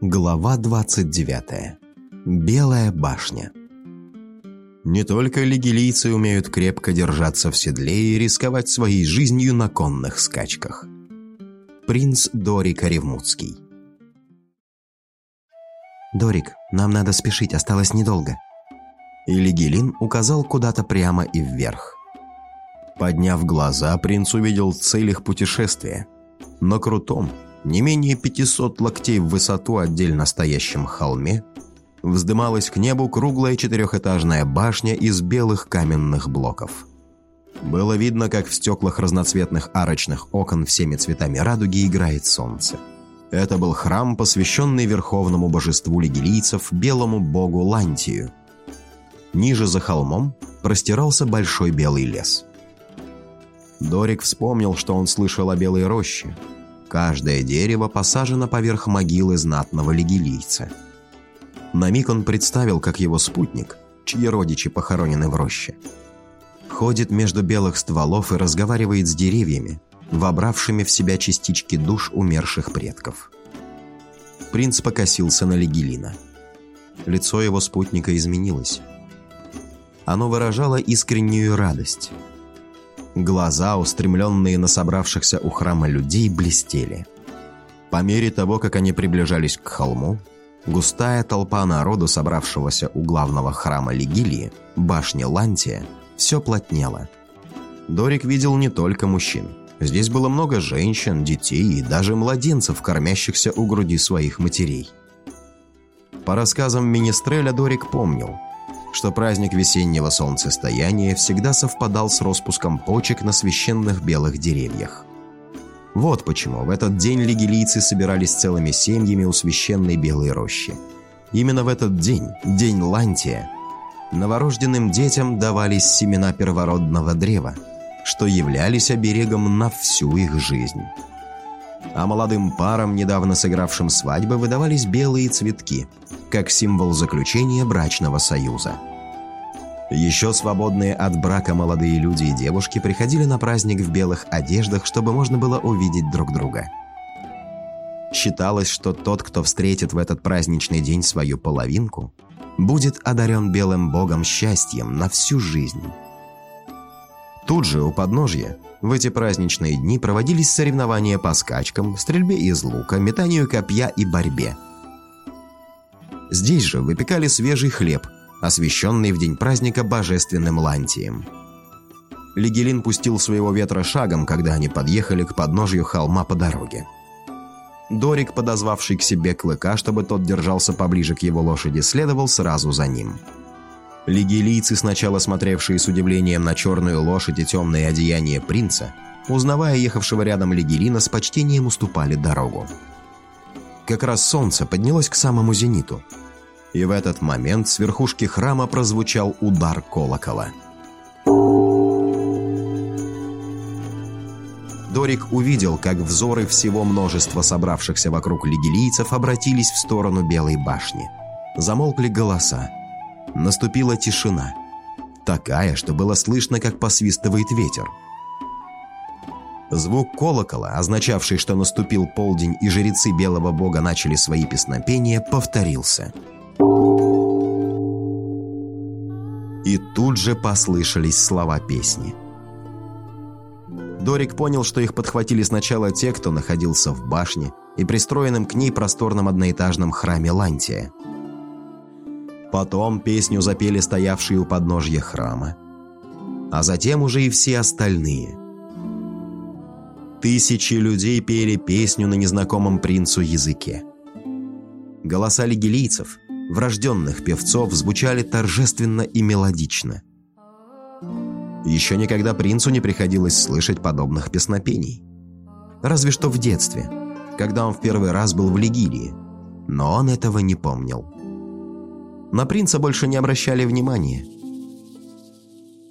Глава 29. Белая башня. Не только лигилийцы умеют крепко держаться в седле и рисковать своей жизнью на конных скачках. Принц Дорик Оревмутский. «Дорик, нам надо спешить, осталось недолго». И Лигелин указал куда-то прямо и вверх. Подняв глаза, принц увидел цель их путешествия. На крутом, не менее 500 локтей в высоту отдельно стоящем холме, вздымалась к небу круглая четырехэтажная башня из белых каменных блоков. Было видно, как в стеклах разноцветных арочных окон всеми цветами радуги играет солнце. Это был храм, посвященный верховному божеству лигилийцев, белому богу Лантию. Ниже за холмом простирался большой белый лес. Дорик вспомнил, что он слышал о белой роще – Каждое дерево посажено поверх могилы знатного лигилийца. На миг он представил, как его спутник, чьи родичи похоронены в роще, ходит между белых стволов и разговаривает с деревьями, вобравшими в себя частички душ умерших предков. Принц покосился на Лигелина. Лицо его спутника изменилось. Оно выражало искреннюю радость – Глаза, устремленные на собравшихся у храма людей, блестели. По мере того, как они приближались к холму, густая толпа народу, собравшегося у главного храма Лигилии, башни Лантия, все плотнело. Дорик видел не только мужчин. Здесь было много женщин, детей и даже младенцев, кормящихся у груди своих матерей. По рассказам Министреля Дорик помнил – что праздник весеннего солнцестояния всегда совпадал с распуском почек на священных белых деревьях. Вот почему в этот день лигилийцы собирались целыми семьями у священной белой рощи. Именно в этот день, день Лантия, новорожденным детям давались семена первородного древа, что являлись оберегом на всю их жизнь. А молодым парам, недавно сыгравшим свадьбы, выдавались белые цветки – как символ заключения брачного союза. Еще свободные от брака молодые люди и девушки приходили на праздник в белых одеждах, чтобы можно было увидеть друг друга. Считалось, что тот, кто встретит в этот праздничный день свою половинку, будет одарен белым богом счастьем на всю жизнь. Тут же, у подножья, в эти праздничные дни проводились соревнования по скачкам, стрельбе из лука, метанию копья и борьбе – Здесь же выпекали свежий хлеб, освященный в день праздника божественным лантием. Лигелин пустил своего ветра шагом, когда они подъехали к подножью холма по дороге. Дорик, подозвавший к себе клыка, чтобы тот держался поближе к его лошади, следовал сразу за ним. Лигелийцы, сначала смотревшие с удивлением на черную лошадь и темное одеяние принца, узнавая ехавшего рядом Лигелина, с почтением уступали дорогу. Как раз солнце поднялось к самому зениту. И в этот момент с верхушки храма прозвучал удар колокола. Дорик увидел, как взоры всего множества собравшихся вокруг лигилийцев обратились в сторону Белой башни. Замолкли голоса. Наступила тишина. Такая, что было слышно, как посвистывает ветер. Звук колокола, означавший, что наступил полдень и жрецы белого бога начали свои песнопения, повторился. И тут же послышались слова песни. Дорик понял, что их подхватили сначала те, кто находился в башне и пристроенном к ней просторном одноэтажном храме Лантия. Потом песню запели стоявшие у подножья храма. А затем уже и все остальные – Тысячи людей пели песню на незнакомом принцу языке. Голоса лигилийцев, врожденных певцов, звучали торжественно и мелодично. Еще никогда принцу не приходилось слышать подобных песнопений. Разве что в детстве, когда он в первый раз был в Лигилии, но он этого не помнил. На принца больше не обращали внимания.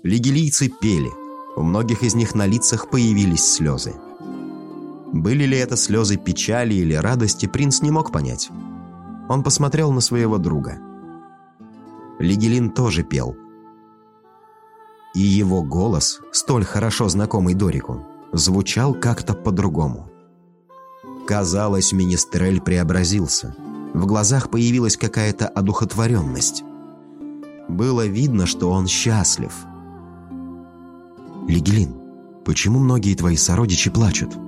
Лигилийцы пели, у многих из них на лицах появились слезы. Были ли это слезы печали или радости, принц не мог понять. Он посмотрел на своего друга. Лигелин тоже пел. И его голос, столь хорошо знакомый Дорику, звучал как-то по-другому. Казалось, Министрель преобразился. В глазах появилась какая-то одухотворенность. Было видно, что он счастлив. «Лигелин, почему многие твои сородичи плачут?»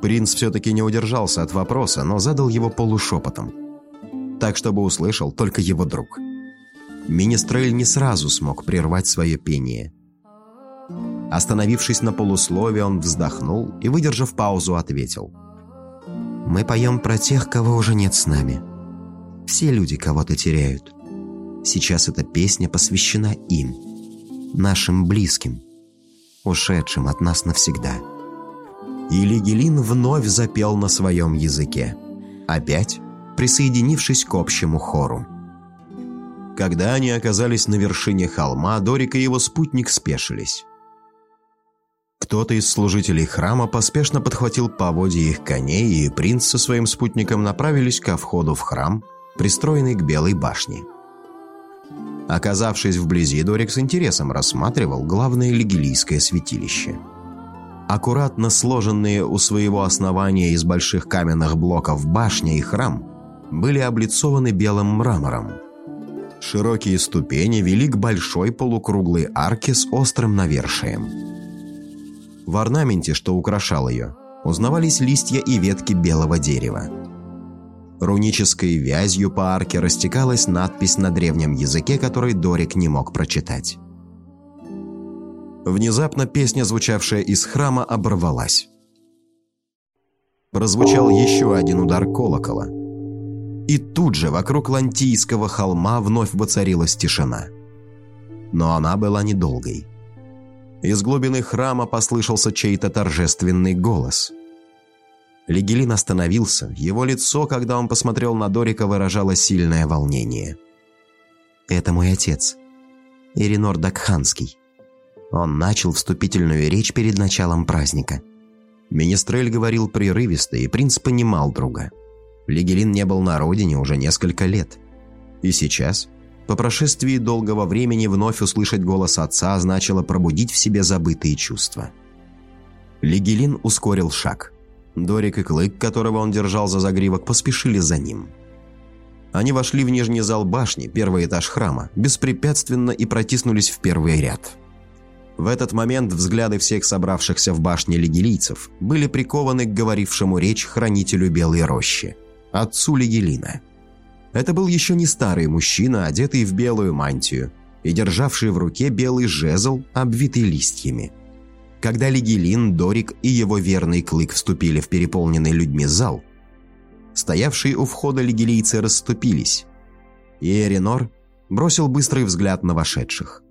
Принц все-таки не удержался от вопроса, но задал его полушепотом. Так, чтобы услышал только его друг. Министрель не сразу смог прервать свое пение. Остановившись на полуслове, он вздохнул и, выдержав паузу, ответил. «Мы поем про тех, кого уже нет с нами. Все люди кого-то теряют. Сейчас эта песня посвящена им, нашим близким, ушедшим от нас навсегда». И Лигелин вновь запел на своем языке, опять присоединившись к общему хору. Когда они оказались на вершине холма, Дорик и его спутник спешились. Кто-то из служителей храма поспешно подхватил поводья их коней, и принц со своим спутником направились ко входу в храм, пристроенный к Белой башне. Оказавшись вблизи, Дорик с интересом рассматривал главное лигилийское святилище. Аккуратно сложенные у своего основания из больших каменных блоков башня и храм были облицованы белым мрамором. Широкие ступени вели к большой полукруглой арке с острым навершием. В орнаменте, что украшал ее, узнавались листья и ветки белого дерева. Рунической вязью по арке растекалась надпись на древнем языке, который Дорик не мог прочитать. Внезапно песня, звучавшая из храма, оборвалась. Прозвучал еще один удар колокола – и тут же вокруг Лантийского холма вновь воцарилась тишина. Но она была недолгой. Из глубины храма послышался чей-то торжественный голос. Лигелин остановился, его лицо, когда он посмотрел на Дорика, выражало сильное волнение. «Это мой отец, Иринор Дакханский». Он начал вступительную речь перед началом праздника. Министрель говорил прерывисто, и принц понимал друга – Лигелин не был на родине уже несколько лет. И сейчас, по прошествии долгого времени, вновь услышать голос отца значило пробудить в себе забытые чувства. Лигелин ускорил шаг. Дорик и Клык, которого он держал за загривок, поспешили за ним. Они вошли в нижний зал башни, первый этаж храма, беспрепятственно и протиснулись в первый ряд. В этот момент взгляды всех собравшихся в башне лигелийцев были прикованы к говорившему речь хранителю Белой Рощи – отцу Легелина. Это был еще не старый мужчина, одетый в белую мантию и державший в руке белый жезл, обвитый листьями. Когда Легелин, Дорик и его верный Клык вступили в переполненный людьми зал, стоявшие у входа легилийцы расступились, и Эринор бросил быстрый взгляд на вошедших.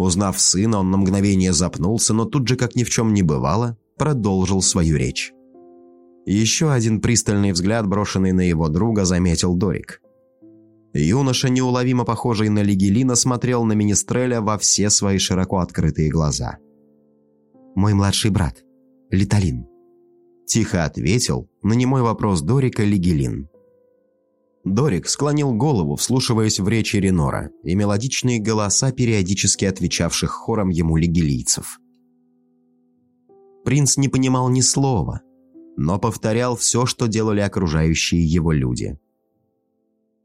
Узнав сына, он на мгновение запнулся, но тут же, как ни в чем не бывало, продолжил свою речь. Еще один пристальный взгляд, брошенный на его друга, заметил Дорик. Юноша, неуловимо похожий на Лигелина, смотрел на Министреля во все свои широко открытые глаза. «Мой младший брат, Литалин», – тихо ответил на немой вопрос Дорика Лигелин. Дорик склонил голову, вслушиваясь в речи Ренора и мелодичные голоса, периодически отвечавших хором ему лигелийцев. Принц не понимал ни слова – но повторял все, что делали окружающие его люди.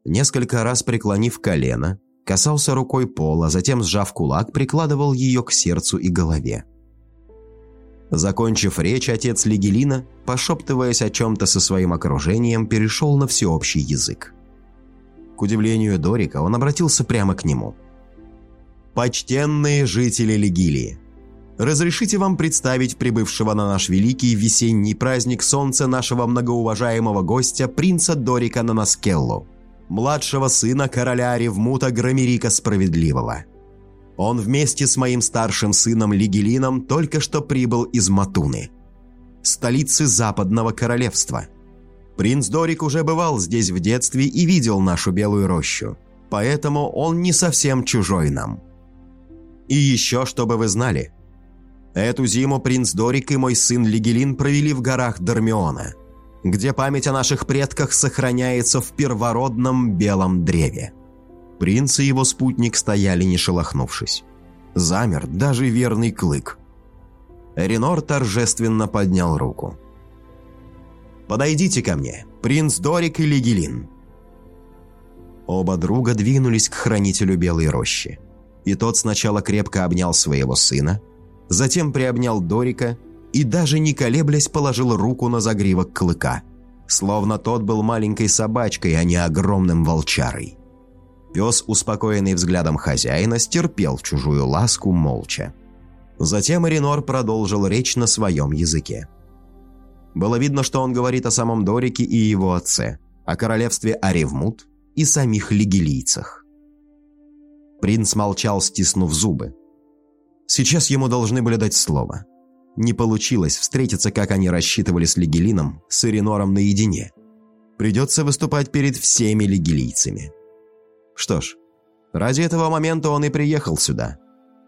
Несколько раз преклонив колено, касался рукой пола, затем, сжав кулак, прикладывал ее к сердцу и голове. Закончив речь, отец Лигелина, пошептываясь о чем-то со своим окружением, перешел на всеобщий язык. К удивлению Дорика, он обратился прямо к нему. «Почтенные жители Лигилии, разрешите вам представить прибывшего на наш великий весенний праздник солнца нашего многоуважаемого гостя, принца Дорика Нанаскеллу, младшего сына короля Ревмута Громерика Справедливого. Он вместе с моим старшим сыном Лигелином только что прибыл из Матуны, столицы Западного Королевства. Принц Дорик уже бывал здесь в детстве и видел нашу Белую Рощу, поэтому он не совсем чужой нам. И еще, чтобы вы знали – Эту зиму принц Дорик и мой сын Лигелин провели в горах Дармиона, где память о наших предках сохраняется в первородном белом древе. Принц и его спутник стояли не шелохнувшись. Замер даже верный клык. Ренор торжественно поднял руку. «Подойдите ко мне», принц Дорик и Лигелин». Оба друга двинулись к хранителю Белой Рощи, и тот сначала крепко обнял своего сына, затем приобнял Дорика и даже не колеблясь положил руку на загривок клыка, словно тот был маленькой собачкой, а не огромным волчарой. Пес, успокоенный взглядом хозяина, стерпел чужую ласку молча. Затем Эринор продолжил речь на своем языке. Было видно, что он говорит о самом Дорике и его отце, о королевстве Аревмут и самих лигилийцах. Принц молчал, стиснув зубы. Сейчас ему должны были дать слово. Не получилось встретиться, как они рассчитывали с Лигелином, с Эринором наедине. Придется выступать перед всеми лигилийцами. Что ж, ради этого момента он и приехал сюда.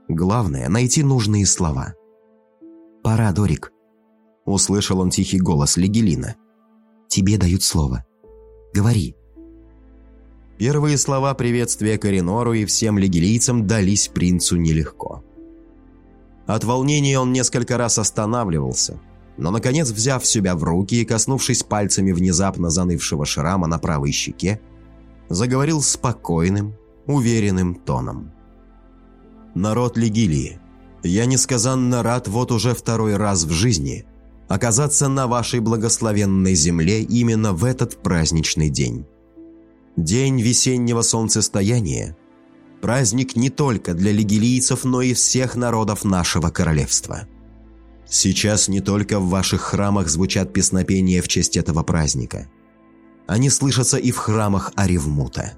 Главное – найти нужные слова. «Пора, Дорик», – услышал он тихий голос Легелина. «Тебе дают слово. Говори». Первые слова приветствия Коринору и всем легилийцам дались принцу нелегко. От волнения он несколько раз останавливался, но, наконец, взяв себя в руки и коснувшись пальцами внезапно занывшего шрама на правой щеке, заговорил спокойным, уверенным тоном. «Народ Легилии, я несказанно рад вот уже второй раз в жизни оказаться на вашей благословенной земле именно в этот праздничный день. День весеннего солнцестояния – праздник не только для лигилийцев, но и всех народов нашего королевства. Сейчас не только в ваших храмах звучат песнопения в честь этого праздника – они слышатся и в храмах Аревмута.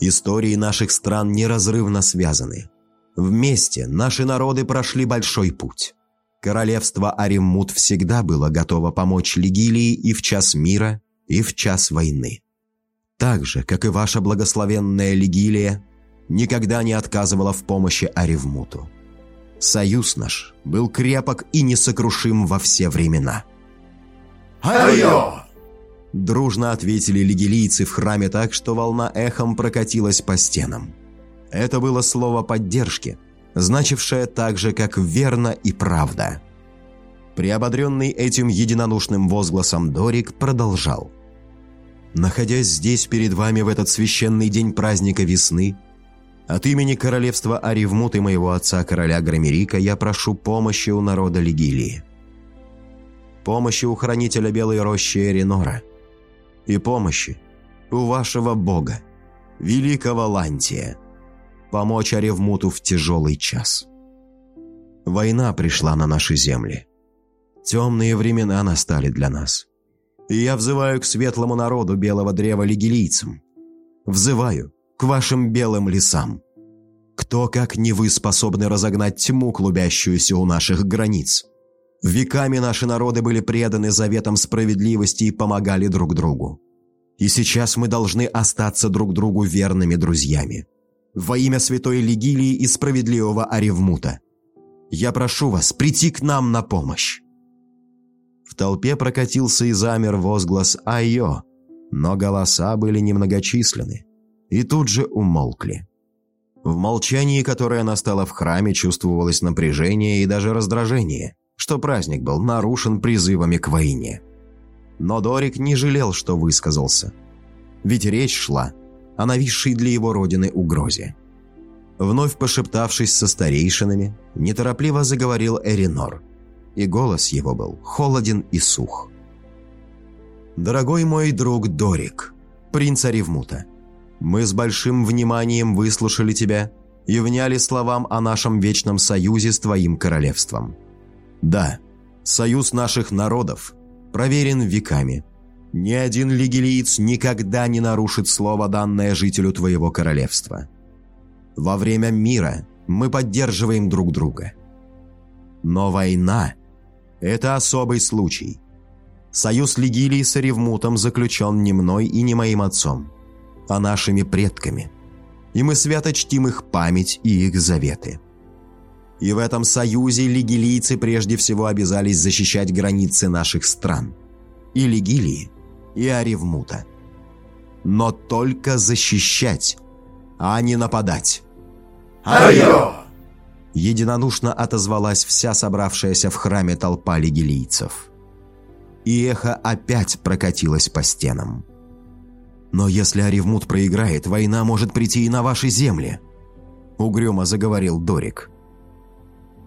Истории наших стран неразрывно связаны. Вместе наши народы прошли большой путь. Королевство Ареммут всегда было готово помочь Лигилии и в час мира, и в час войны. Так же, как и ваша благословенная Лигилия, никогда не отказывала в помощи Аревмуту. Союз наш был крепок и несокрушим во все времена. «Айо!» Дружно ответили лигелийцы в храме так, что волна эхом прокатилась по стенам. Это было слово поддержки, значившее так же, как «верно» и «правда». Приободренный этим единодушным возгласом Дорик продолжал. «Находясь здесь перед вами в этот священный день праздника весны, от имени королевства Аривмут и моего отца короля Громерика я прошу помощи у народа Лигилии. Помощи у хранителя Белой Рощи Эринора – и помощи у вашего бога, великого Лантия, помочь Аревмуту в тяжелый час. Война пришла на наши земли. Темные времена настали для нас. И я взываю к светлому народу белого древа лигилийцам. Взываю к вашим белым лесам. Кто, как не вы, способны разогнать тьму, клубящуюся у наших границ? Веками наши народы были преданы заветам справедливости и помогали друг другу. И сейчас мы должны остаться друг другу верными друзьями. Во имя святой Легилии и справедливого Аревмута. Я прошу вас прийти к нам на помощь. В толпе прокатился и замер возглас «Айо», но голоса были немногочисленны и тут же умолкли. В молчании, которое настало в храме, чувствовалось напряжение и даже раздражение – что праздник был нарушен призывами к войне. Но Дорик не жалел, что высказался. Ведь речь шла о нависшей для его родины угрозе. Вновь пошептавшись со старейшинами, неторопливо заговорил Эринор, и голос его был холоден и сух. «Дорогой мой друг Дорик, принц Аревмута, мы с большим вниманием выслушали тебя и вняли словам о нашем вечном союзе с твоим королевством. Да, союз наших народов проверен веками. Ни один лигелиец никогда не нарушит слово, данное жителю твоего королевства. Во время мира мы поддерживаем друг друга. Но война – это особый случай. Союз Лигилии с Ревмутом заключен не мной и не моим отцом, а нашими предками. И мы свято чтим их память и их заветы. И в этом союзе лигилийцы прежде всего обязались защищать границы наших стран. И Лигилии, и Аревмута. Но только защищать, а не нападать. «Айо!» Единодушно отозвалась вся собравшаяся в храме толпа лигилийцев. и эхо опять прокатилось по стенам. «Но если Аривмут проиграет, война может прийти и на ваши земли», — угрюмо заговорил Дорик.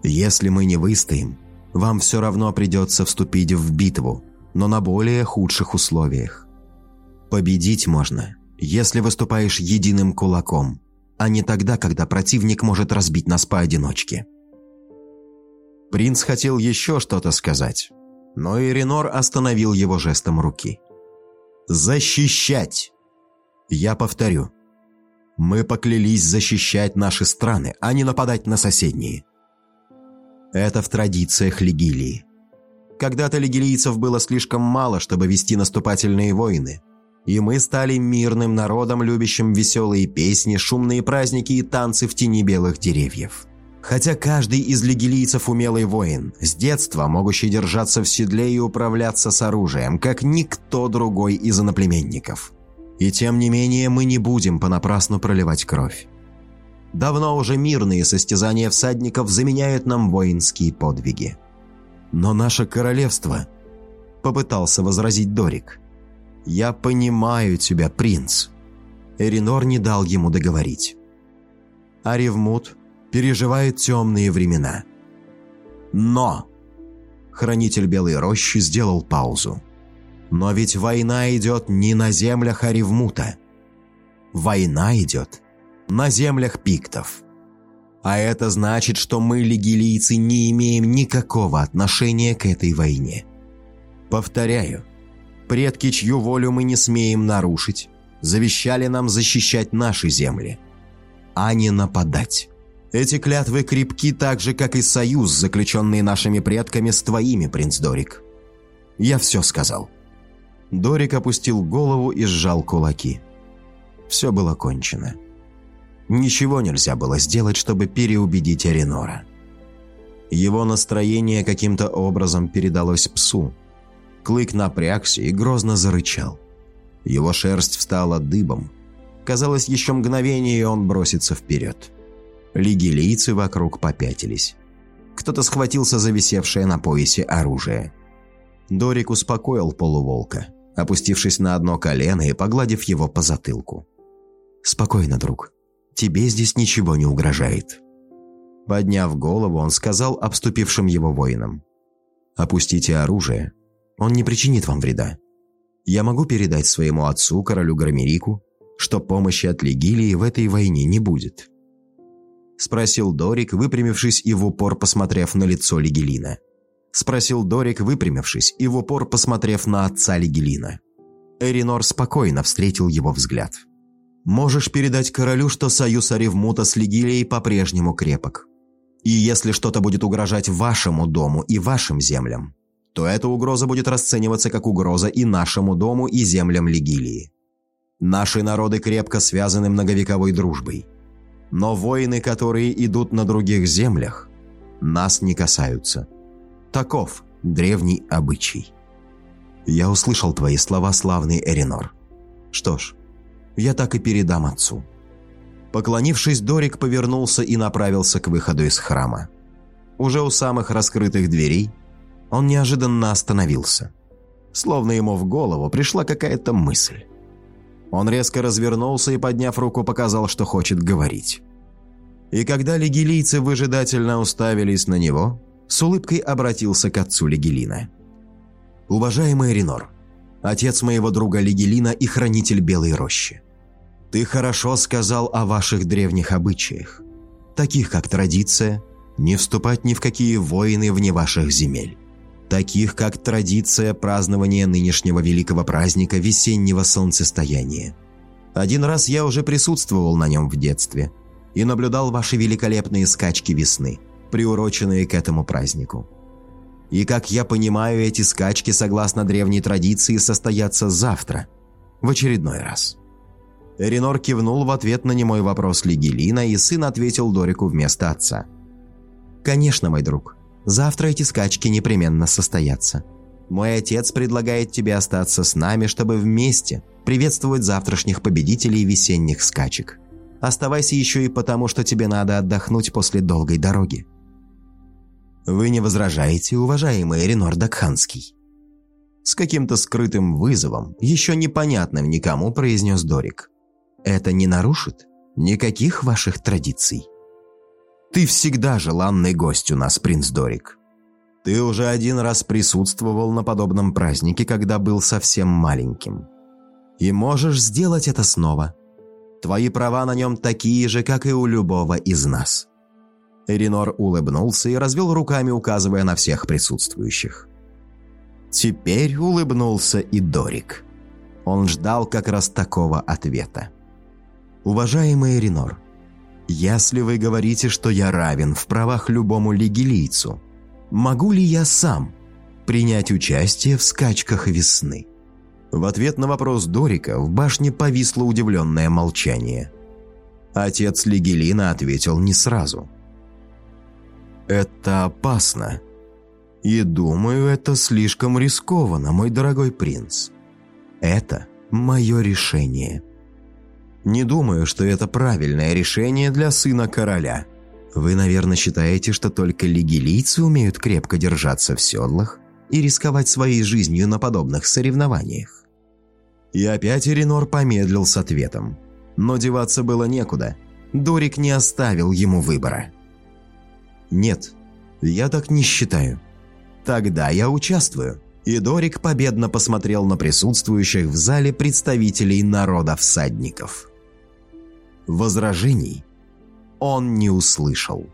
«Если мы не выстоим, вам все равно придется вступить в битву, но на более худших условиях. Победить можно, если выступаешь единым кулаком, а не тогда, когда противник может разбить нас поодиночке». Принц хотел еще что-то сказать, но Иринор остановил его жестом руки. «Защищать!» Я повторю. Мы поклялись защищать наши страны, а не нападать на соседние. Это в традициях Лигилии. Когда-то лигилийцев было слишком мало, чтобы вести наступательные войны, и мы стали мирным народом, любящим веселые песни, шумные праздники и танцы в тени белых деревьев. Хотя каждый из лигилийцев умелый воин, с детства могущий держаться в седле и управляться с оружием, как никто другой из иноплеменников. И тем не менее мы не будем понапрасну проливать кровь. Давно уже мирные состязания всадников заменяют нам воинские подвиги. Но наше королевство, попытался возразить Дорик. Я понимаю тебя, принц. Эринор не дал ему договорить. Аривмут переживает темные времена. Но... Хранитель Белой Рощи сделал паузу. Но ведь война идет не на землях Аривмута. Война идет на землях пиктов. А это значит, что мы, лигилийцы, не имеем никакого отношения к этой войне. Повторяю, предки, чью волю мы не смеем нарушить, завещали нам защищать наши земли, а не нападать. Эти клятвы крепки так же, как и союз, заключенный нашими предками с твоими, принц Дорик. Я все сказал». Дорик опустил голову и сжал кулаки. Все было кончено. Ничего нельзя было сделать, чтобы переубедить Аринора. Его настроение каким-то образом передалось псу. Клык напрягся и грозно зарычал. Его шерсть встала дыбом. Казалось, еще мгновение, и он бросится вперед. Лигилийцы вокруг попятились. Кто-то схватился за висевшее на поясе оружие. Дорик успокоил полуволка, опустившись на одно колено и погладив его по затылку. «Спокойно, друг. Тебе здесь ничего не угрожает». Подняв голову, он сказал обступившим его воинам. «Опустите оружие. Он не причинит вам вреда. Я могу передать своему отцу, королю Громерику, что помощи от Легилии в этой войне не будет. Спросил Дорик, выпрямившись и в упор посмотрев на лицо Лигелина. Спросил Дорик, выпрямившись и в упор посмотрев на отца Лигелина. Эринор спокойно встретил его взгляд. «Можешь передать королю, что союз Аревмута с Лигилией по-прежнему крепок. И если что-то будет угрожать вашему дому и вашим землям, то эта угроза будет расцениваться как угроза и нашему дому, и землям Лигилии. Наши народы крепко связаны многовековой дружбой. Но войны, которые идут на других землях, нас не касаются. Таков древний обычай. Я услышал твои слова, славный Эринор. Что ж, я так и передам отцу. Поклонившись, Дорик повернулся и направился к выходу из храма. Уже у самых раскрытых дверей он неожиданно остановился. Словно ему в голову пришла какая-то мысль. Он резко развернулся и, подняв руку, показал, что хочет говорить. И когда легилийцы выжидательно уставились на него, с улыбкой обратился к отцу Легилина. «Уважаемый Ренор, отец моего друга Легилина и хранитель Белой Рощи, ты хорошо сказал о ваших древних обычаях, таких как традиция не вступать ни в какие войны вне ваших земель таких как традиция празднования нынешнего великого праздника весеннего солнцестояния. Один раз я уже присутствовал на нем в детстве и наблюдал ваши великолепные скачки весны, приуроченные к этому празднику. И как я понимаю, эти скачки, согласно древней традиции, состоятся завтра, в очередной раз. Эринор кивнул в ответ на немой вопрос Лигелина, и сын ответил Дорику вместо отца. «Конечно, мой друг. Завтра эти скачки непременно состоятся. Мой отец предлагает тебе остаться с нами, чтобы вместе приветствовать завтрашних победителей весенних скачек. Оставайся еще и потому, что тебе надо отдохнуть после долгой дороги. Вы не возражаете, уважаемый Ренор Дакханский? С каким-то скрытым вызовом, еще непонятным никому, произнес Дорик. «Это не нарушит никаких ваших традиций?» «Ты всегда желанный гость у нас, принц Дорик. Ты уже один раз присутствовал на подобном празднике, когда был совсем маленьким. И можешь сделать это снова. Твои права на нем такие же, как и у любого из нас». Эринор улыбнулся и развел руками, указывая на всех присутствующих. Теперь улыбнулся и Дорик. Он ждал как раз такого ответа. «Уважаемый Эринор, если вы говорите, что я равен в правах любому лигилийцу, могу ли я сам принять участие в скачках весны?» В ответ на вопрос Дорика в башне повисло удивленное молчание. Отец Лигелина ответил не сразу. «Это опасно», и думаю, это слишком рискованно, мой дорогой принц. Это мое решение. Не думаю, что это правильное решение для сына короля. Вы, наверное, считаете, что только лигилийцы умеют крепко держаться в седлах и рисковать своей жизнью на подобных соревнованиях. И опять Эринор помедлил с ответом. Но деваться было некуда. Дорик не оставил ему выбора. «Нет, я так не считаю», Тогда я участвую». И Дорик победно посмотрел на присутствующих в зале представителей народа всадников. Возражений он не услышал.